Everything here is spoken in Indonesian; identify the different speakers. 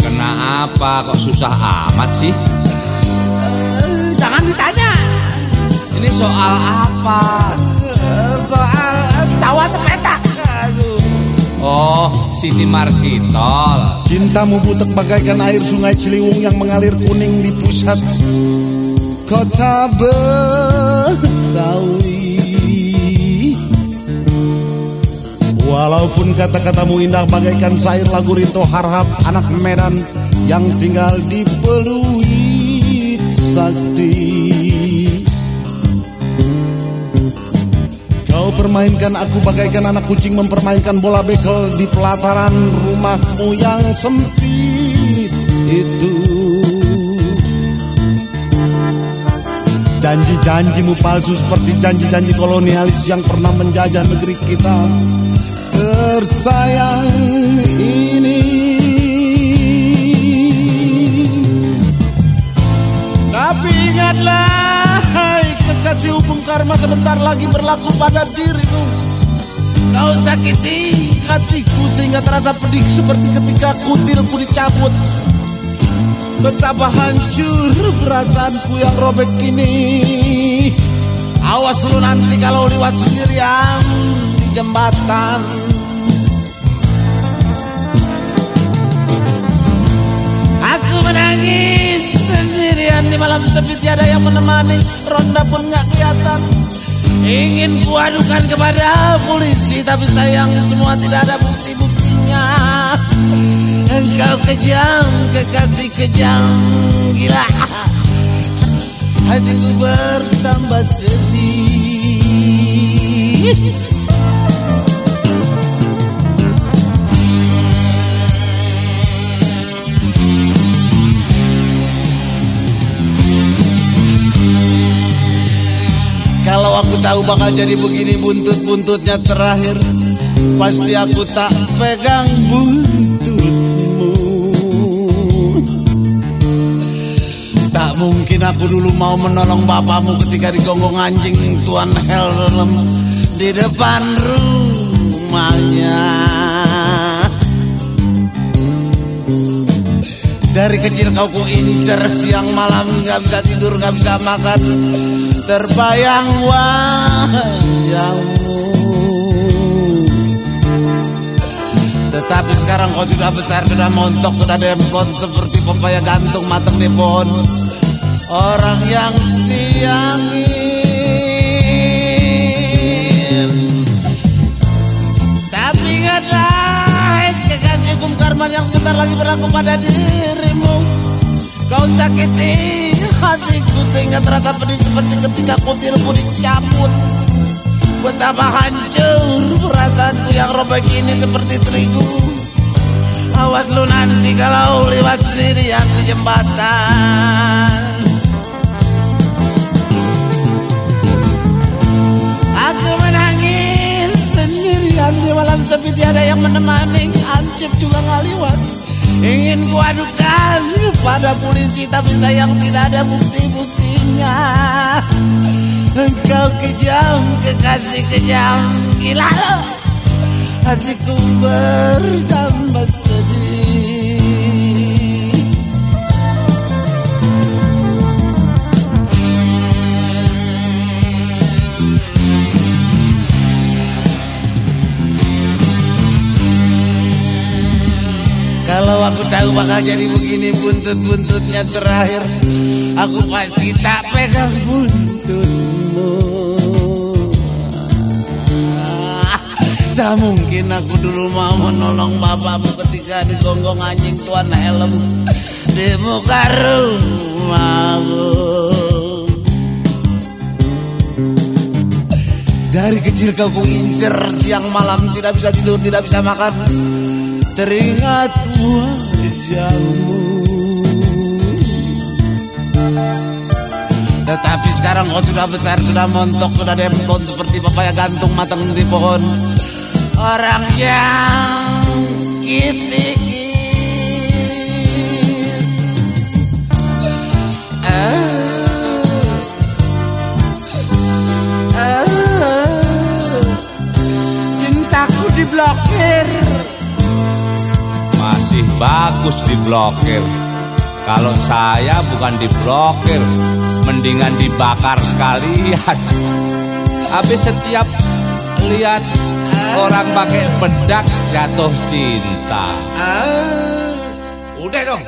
Speaker 1: Kenapa kok susah amat sih?
Speaker 2: Uh, jangan ditanya.
Speaker 1: Ini soal apa?
Speaker 2: Uh, soal uh, sawah sepetak. Aduh.
Speaker 1: Oh, Siti Marsitol.
Speaker 3: Cintamu butek bagaikan air sungai Ciliwung yang mengalir kuning di pusat kota Betawi. Walaupun kata-katamu indah bagaikan sair lagu Rinto Harhab anak Medan yang tinggal di Peluit Sakti. Kau permainkan aku bagaikan anak kucing mempermainkan bola bekel di pelataran rumahmu yang sempit itu. Janji-janjimu palsu seperti janji-janji kolonialis yang pernah menjajah negeri kita tersayang ini. Tapi ingatlah, hai kekasih hukum karma sebentar lagi berlaku pada dirimu. Kau sakiti hatiku sehingga terasa pedih seperti ketika kutilku dicabut. Betapa hancur perasaanku yang robek ini. Awas lu nanti kalau lewat sendirian di jembatan.
Speaker 2: Menangis sendirian di malam sepi tiada yang menemani. Ronda pun gak kelihatan. Ingin kuadukan kepada polisi Tapi sayang semua tidak ada bukti-buktinya. Engkau kejam, kekasih kejam Gila. Hatiku bertambah sedih
Speaker 3: aku tahu bakal jadi begini buntut-buntutnya terakhir. Pasti aku tak pegang buntutmu. Tak mungkin aku dulu mau menolong bapakmu ketika digonggong anjing Tuan Helm di depan rumahnya. Dari kecil kau ku incer siang malam gak bisa tidur gak bisa makan Terbayang wajahmu. Tetapi sekarang kau sudah besar Sudah montok, sudah demplon Seperti pepaya gantung matang di pohon. Orang yang siangin.
Speaker 2: Tapi ingatlah kekasih hukum karma yang sebentar lagi berlaku pada dirimu. Kau sakiti hatiku sehingga terasa pedih seperti ketika kutilku dicabut. Betapa hancur perasaanku yang robek ini seperti terigu. Awas lu nanti kalau lewat sendirian di jembatan. Aku menangis sendirian di malam sepi tiada yang menemani. Ansip juga gak lewat Ingin kuadukan pada polisi Tapi sayang tidak ada bukti-buktinya. Engkau kejam, kekasih kejam Gila. Lo Hatiku bertambah Kalau aku tahu bakal jadi begini buntut-buntutnya terakhir Aku pasti tak pegang buntutmu. Tak mungkin aku dulu mau menolong bapakmu ketika digonggong anjing tuan helm Di muka rumahmu.
Speaker 3: Dari kecil kau ku incer siang malam Tidak bisa tidur, tidak bisa makan Teringat wajahmu. Tetapi sekarang kau sudah besar, sudah montok, sudah demplon Seperti papaya gantung matang di pohon.
Speaker 2: Orang yang kitik Cintaku diblokir
Speaker 1: Masih bagus diblokir. Kalau saya bukan diblokir, mendingan dibakar sekalian. Habis setiap lihat orang pakai bedak jatuh cinta.
Speaker 2: Ah,
Speaker 1: Udah dong,